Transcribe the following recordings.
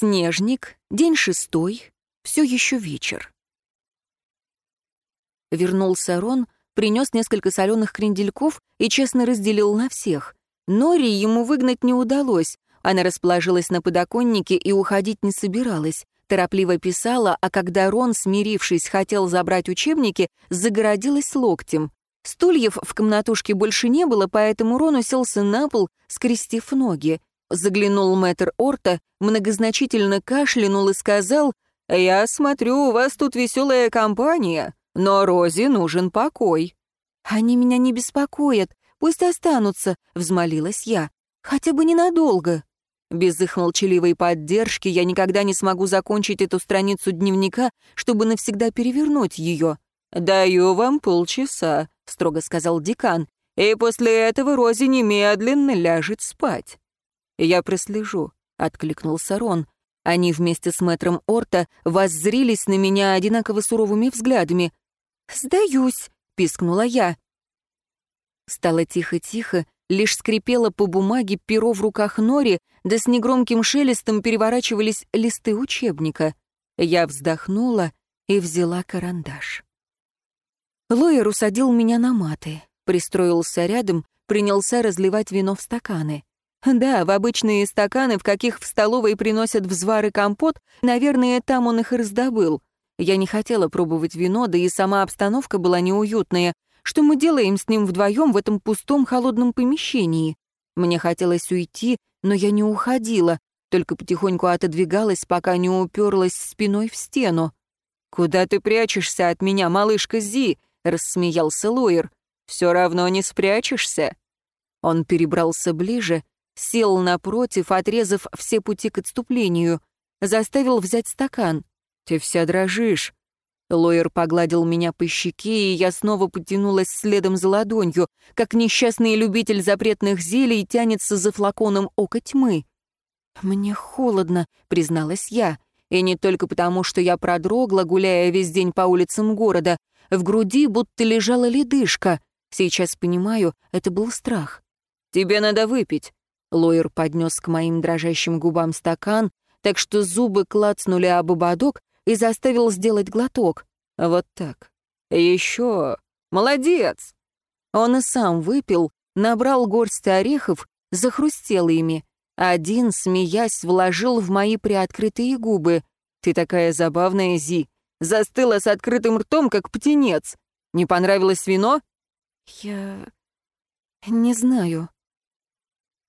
Снежник, день шестой, все еще вечер. Вернулся Рон, принес несколько соленых крендельков и честно разделил на всех. Нори ему выгнать не удалось. Она расположилась на подоконнике и уходить не собиралась. Торопливо писала, а когда Рон, смирившись, хотел забрать учебники, загородилась локтем. Стульев в комнатушке больше не было, поэтому Рон уселся на пол, скрестив ноги. Заглянул мэтр Орта, многозначительно кашлянул и сказал, «Я смотрю, у вас тут веселая компания, но Розе нужен покой». «Они меня не беспокоят, пусть останутся», — взмолилась я. «Хотя бы ненадолго». Без их молчаливой поддержки я никогда не смогу закончить эту страницу дневника, чтобы навсегда перевернуть ее. «Даю вам полчаса», — строго сказал декан, «и после этого Рози немедленно ляжет спать». «Я прослежу», — откликнулся Рон. Они вместе с мэтром Орта воззрились на меня одинаково суровыми взглядами. «Сдаюсь», — пискнула я. Стало тихо-тихо, лишь скрипело по бумаге перо в руках Нори, да с негромким шелестом переворачивались листы учебника. Я вздохнула и взяла карандаш. Лоер усадил меня на маты, пристроился рядом, принялся разливать вино в стаканы. Да, в обычные стаканы, в каких в столовой приносят взвар и компот, наверное, там он их и раздобыл. Я не хотела пробовать вино, да и сама обстановка была неуютная. Что мы делаем с ним вдвоем в этом пустом холодном помещении? Мне хотелось уйти, но я не уходила, только потихоньку отодвигалась, пока не уперлась спиной в стену. «Куда ты прячешься от меня, малышка Зи?» — рассмеялся Лоер. «Все равно не спрячешься». Он перебрался ближе, сел напротив, отрезав все пути к отступлению, заставил взять стакан. «Ты вся дрожишь». Лоер погладил меня по щеке, и я снова потянулась следом за ладонью, как несчастный любитель запретных зелий тянется за флаконом ока тьмы. «Мне холодно», — призналась я, и не только потому, что я продрогла, гуляя весь день по улицам города. В груди будто лежала ледышка. Сейчас понимаю, это был страх. «Тебе надо выпить», Лоер поднес к моим дрожащим губам стакан, так что зубы клацнули об ободок и заставил сделать глоток. Вот так. Еще. Молодец. Он и сам выпил, набрал горсть орехов, захрустел ими. Один, смеясь, вложил в мои приоткрытые губы. «Ты такая забавная, Зи. Застыла с открытым ртом, как птенец. Не понравилось вино?» «Я... не знаю»,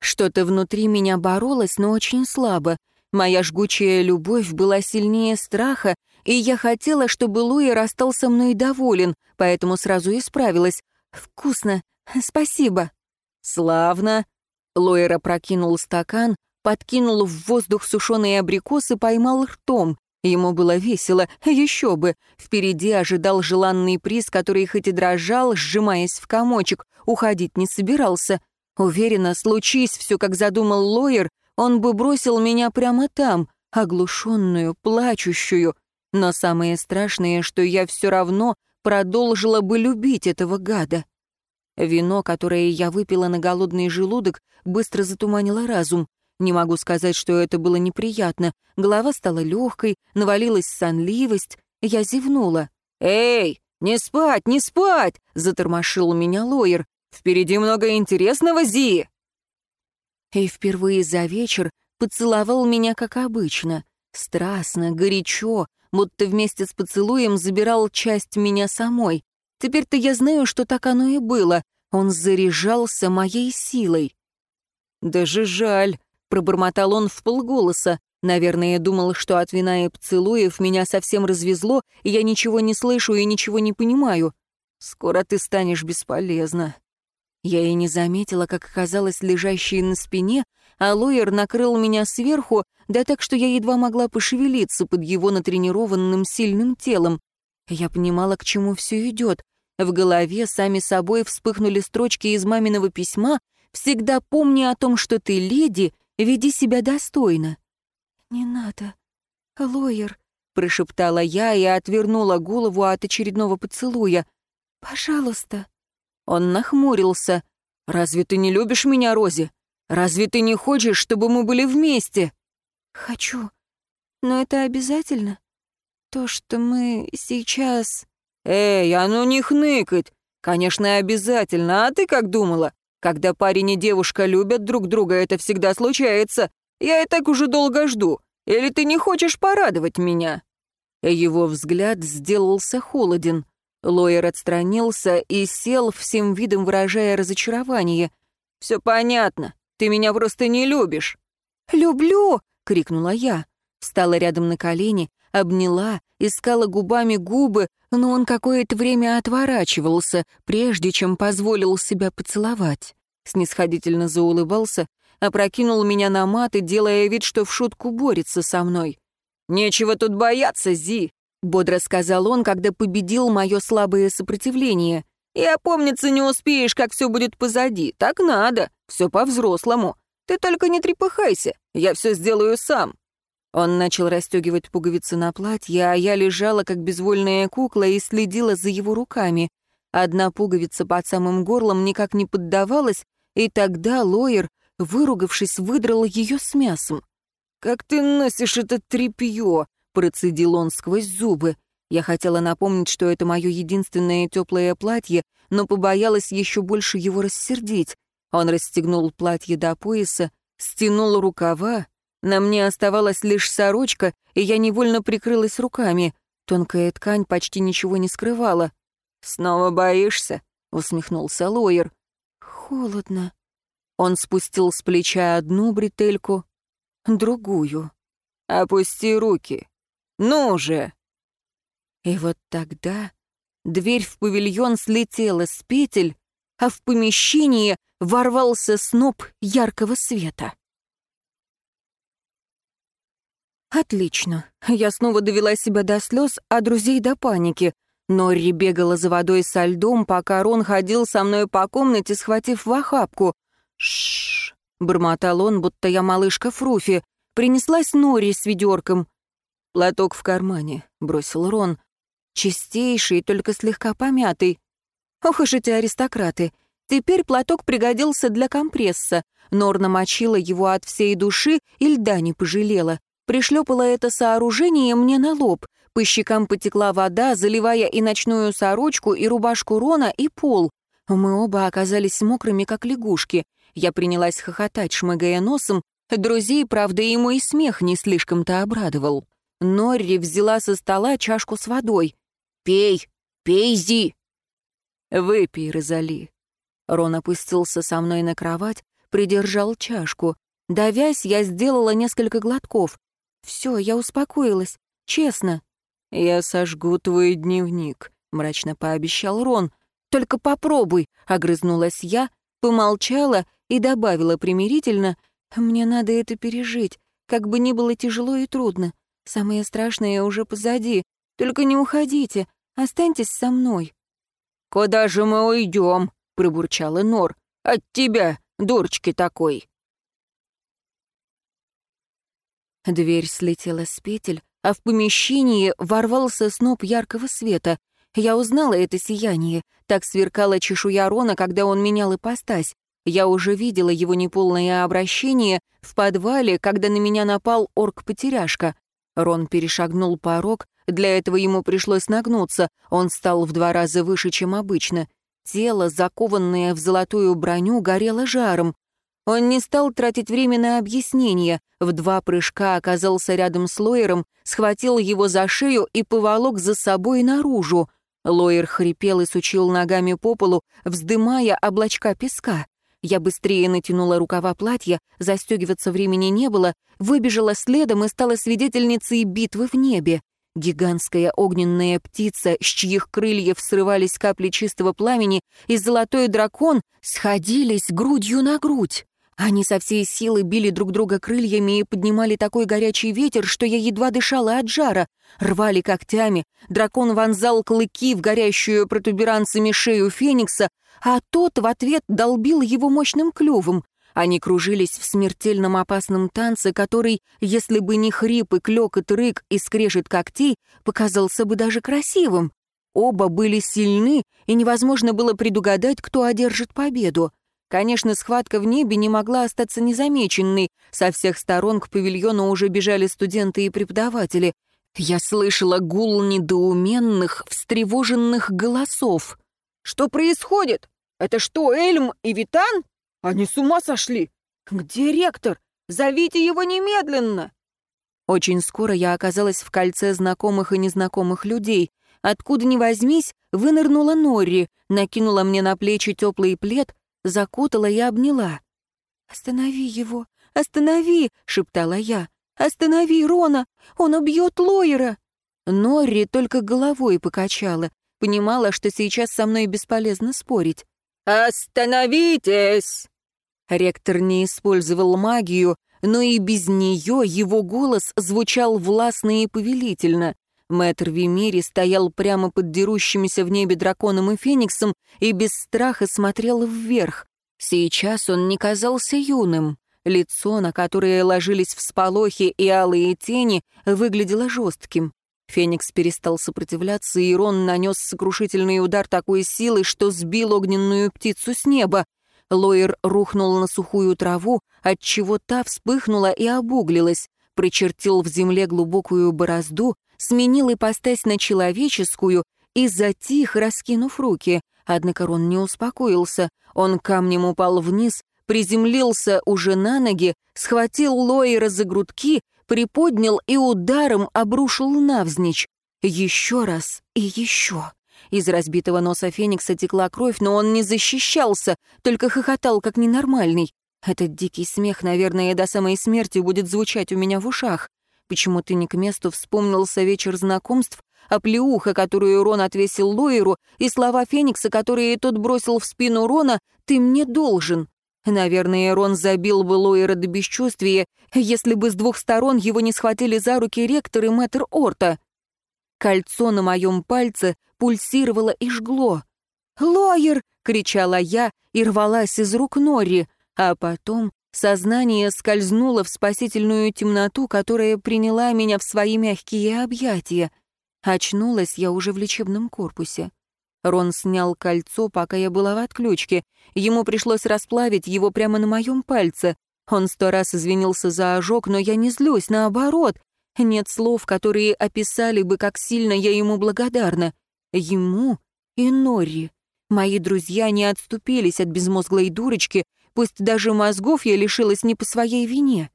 что-то внутри меня боролось, но очень слабо. Моя жгучая любовь была сильнее страха, и я хотела, чтобы Луи со мной доволен, поэтому сразу исправилась. «Вкусно. Спасибо». «Славно». Лойер прокинул стакан, подкинул в воздух сушеные абрикосы, поймал ртом. Ему было весело, еще бы. Впереди ожидал желанный приз, который хоть и дрожал, сжимаясь в комочек, уходить не собирался. Уверена, случись все, как задумал Лоер, он бы бросил меня прямо там, оглушенную, плачущую. Но самое страшное, что я все равно продолжила бы любить этого гада. Вино, которое я выпила на голодный желудок, быстро затуманило разум. Не могу сказать, что это было неприятно. Голова стала легкой, навалилась сонливость. Я зевнула. «Эй, не спать, не спать!» — затормошил меня Лоер. Впереди много интересного, Зи!» И впервые за вечер поцеловал меня, как обычно, страстно, горячо, будто вместе с поцелуем забирал часть меня самой. Теперь-то я знаю, что так оно и было. Он заряжался моей силой. «Даже жаль», — пробормотал он в полголоса. Наверное, думал, что от вина и поцелуев меня совсем развезло, и я ничего не слышу и ничего не понимаю. «Скоро ты станешь бесполезна. Я и не заметила, как оказалась лежащей на спине, а Лоер накрыл меня сверху, да так, что я едва могла пошевелиться под его натренированным сильным телом. Я понимала, к чему все идет. В голове сами собой вспыхнули строчки из маминого письма «Всегда помни о том, что ты леди, веди себя достойно». «Не надо, Лоер», — прошептала я и отвернула голову от очередного поцелуя. «Пожалуйста». Он нахмурился. «Разве ты не любишь меня, Рози? Разве ты не хочешь, чтобы мы были вместе?» «Хочу. Но это обязательно? То, что мы сейчас... Эй, а ну не хныкать! Конечно, обязательно, а ты как думала? Когда парень и девушка любят друг друга, это всегда случается. Я и так уже долго жду. Или ты не хочешь порадовать меня?» Его взгляд сделался холоден. Лоер отстранился и сел, всем видом выражая разочарование. «Все понятно. Ты меня просто не любишь». «Люблю!» — крикнула я. Встала рядом на колени, обняла, искала губами губы, но он какое-то время отворачивался, прежде чем позволил себя поцеловать. Снисходительно заулыбался, опрокинул меня на маты, делая вид, что в шутку борется со мной. «Нечего тут бояться, Зи», — бодро сказал он, когда победил мое слабое сопротивление. «И опомниться не успеешь, как все будет позади. Так надо, все по-взрослому. Ты только не трепыхайся, я все сделаю сам». Он начал расстегивать пуговицы на платье, а я лежала, как безвольная кукла, и следила за его руками. Одна пуговица под самым горлом никак не поддавалась, и тогда Лоер, выругавшись, выдрал ее с мясом. «Как ты носишь это тряпье?» — процедил он сквозь зубы. Я хотела напомнить, что это мое единственное теплое платье, но побоялась еще больше его рассердить. Он расстегнул платье до пояса, стянул рукава, на мне оставалась лишь сорочка, и я невольно прикрылась руками. Тонкая ткань почти ничего не скрывала. «Снова боишься?» — усмехнулся Лоер. «Холодно». Он спустил с плеча одну бретельку, другую. «Опусти руки. Ну же!» И вот тогда дверь в павильон слетела с петель, а в помещение ворвался сноп яркого света. Отлично. Я снова довела себя до слез, а друзей до паники. Норри бегала за водой со льдом, пока Рон ходил со мной по комнате, схватив в охапку. Шш, бормотал он, будто я малышка Фруфи. Принеслась Норри с ведерком. «Платок в кармане», — бросил Рон. «Чистейший, только слегка помятый. Ох уж эти аристократы. Теперь платок пригодился для компресса. Нор намочила его от всей души и льда не пожалела. Пришлепала это сооружение мне на лоб. По щекам потекла вода, заливая и ночную сорочку, и рубашку Рона, и пол. Мы оба оказались мокрыми, как лягушки. Я принялась хохотать, шмыгая носом. Друзей, правда, и мой смех не слишком-то обрадовал. Норри взяла со стола чашку с водой. «Пей! Пей, Зи!» «Выпей, Розали!» Рон опустился со мной на кровать, придержал чашку. Давясь, я сделала несколько глотков. Все, я успокоилась. Честно. Я сожгу твой дневник, мрачно пообещал Рон. Только попробуй, огрызнулась я, помолчала и добавила примирительно. Мне надо это пережить, как бы ни было тяжело и трудно. Самое страшное уже позади. Только не уходите, останьтесь со мной. «Куда же мы уйдем?» — пробурчала Нор. «От тебя, дурочки такой!» Дверь слетела с петель, а в помещении ворвался сноп яркого света. Я узнала это сияние. Так сверкала чешуя Рона, когда он менял ипостась. Я уже видела его неполное обращение в подвале, когда на меня напал орк-потеряшка. Рон перешагнул порог, для этого ему пришлось нагнуться, он стал в два раза выше, чем обычно. Тело, закованное в золотую броню, горело жаром. Он не стал тратить время на объяснения, в два прыжка оказался рядом с Лоером, схватил его за шею и поволок за собой наружу. Лоер хрипел и сучил ногами по полу, вздымая облачка песка. Я быстрее натянула рукава платья, застегиваться времени не было, выбежала следом и стала свидетельницей битвы в небе. Гигантская огненная птица, с чьих крыльев срывались капли чистого пламени, и золотой дракон сходились грудью на грудь. Они со всей силы били друг друга крыльями и поднимали такой горячий ветер, что я едва дышала от жара. Рвали когтями, дракон вонзал клыки в горящую протуберанцами шею феникса, а тот в ответ долбил его мощным клювом. Они кружились в смертельном опасном танце, который, если бы не хрип и клёкот рык и скрежет когтей, показался бы даже красивым. Оба были сильны, и невозможно было предугадать, кто одержит победу. Конечно, схватка в небе не могла остаться незамеченной. Со всех сторон к павильону уже бежали студенты и преподаватели. Я слышала гул недоуменных, встревоженных голосов. «Что происходит? Это что, Эльм и Витан? Они с ума сошли! Где ректор? Зовите его немедленно!» Очень скоро я оказалась в кольце знакомых и незнакомых людей. Откуда ни возьмись, вынырнула Норри, накинула мне на плечи теплый плед, закутала и обняла. «Останови его! Останови!» — шептала я. «Останови Рона! Он убьет Лойера!» Норри только головой покачала, понимала, что сейчас со мной бесполезно спорить. «Остановитесь!» Ректор не использовал магию, но и без нее его голос звучал властно и повелительно. Мэтр Вимири стоял прямо под дерущимися в небе драконом и фениксом и без страха смотрел вверх. Сейчас он не казался юным. Лицо, на которое ложились всполохи и алые тени, выглядело жестким. Феникс перестал сопротивляться, и Рон нанес сокрушительный удар такой силы, что сбил огненную птицу с неба. Лоер рухнул на сухую траву, отчего та вспыхнула и обуглилась, прочертил в земле глубокую борозду, сменил ипостась на человеческую и затих, раскинув руки. Однако Рон не успокоился. Он камнем упал вниз, приземлился уже на ноги, схватил Лоера за грудки, приподнял и ударом обрушил навзничь. Еще раз и еще. Из разбитого носа Феникса текла кровь, но он не защищался, только хохотал, как ненормальный. Этот дикий смех, наверное, до самой смерти будет звучать у меня в ушах. Почему ты не к месту вспомнился вечер знакомств, а плеуха, которую Рон отвесил Лоеру, и слова Феникса, которые тот бросил в спину Рона, «ты мне должен». Наверное, Рон забил бы Лоера до бесчувствия, если бы с двух сторон его не схватили за руки ректор и мэтр Орта. Кольцо на моем пальце пульсировало и жгло. «Лоер!» — кричала я и рвалась из рук Нори, а потом сознание скользнуло в спасительную темноту, которая приняла меня в свои мягкие объятия. Очнулась я уже в лечебном корпусе. Рон снял кольцо, пока я была в отключке. Ему пришлось расплавить его прямо на моем пальце. Он сто раз извинился за ожог, но я не злюсь, наоборот. Нет слов, которые описали бы, как сильно я ему благодарна. Ему и Нори. Мои друзья не отступились от безмозглой дурочки, пусть даже мозгов я лишилась не по своей вине.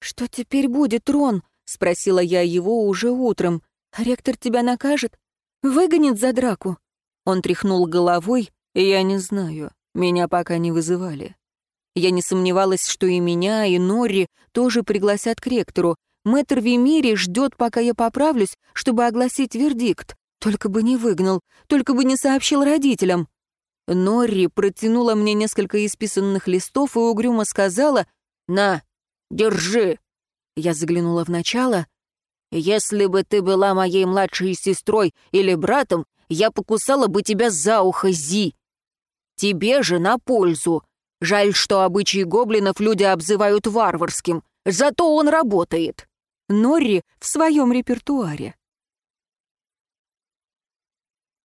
«Что теперь будет, Рон?» — спросила я его уже утром. «Ректор тебя накажет? Выгонит за драку?» Он тряхнул головой, я не знаю, меня пока не вызывали. Я не сомневалась, что и меня, и Норри тоже пригласят к ректору. Мэтр Вимири ждет, пока я поправлюсь, чтобы огласить вердикт. Только бы не выгнал, только бы не сообщил родителям. Норри протянула мне несколько исписанных листов и угрюмо сказала «На, держи». Я заглянула в начало. «Если бы ты была моей младшей сестрой или братом, я покусала бы тебя за ухо, Зи. Тебе же на пользу. Жаль, что обычаи гоблинов люди обзывают варварским, зато он работает». Норри в своем репертуаре.